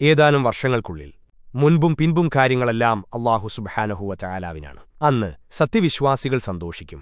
ഏതാനും വർഷങ്ങൾക്കുള്ളിൽ. മുൻപും പിൻപും കാര്യങ്ങളെല്ലാം അള്ളാഹു സുബഹാനഹുവ ചായാലാവിനാണ് അന്ന് സത്യവിശ്വാസികൾ സന്തോഷിക്കും.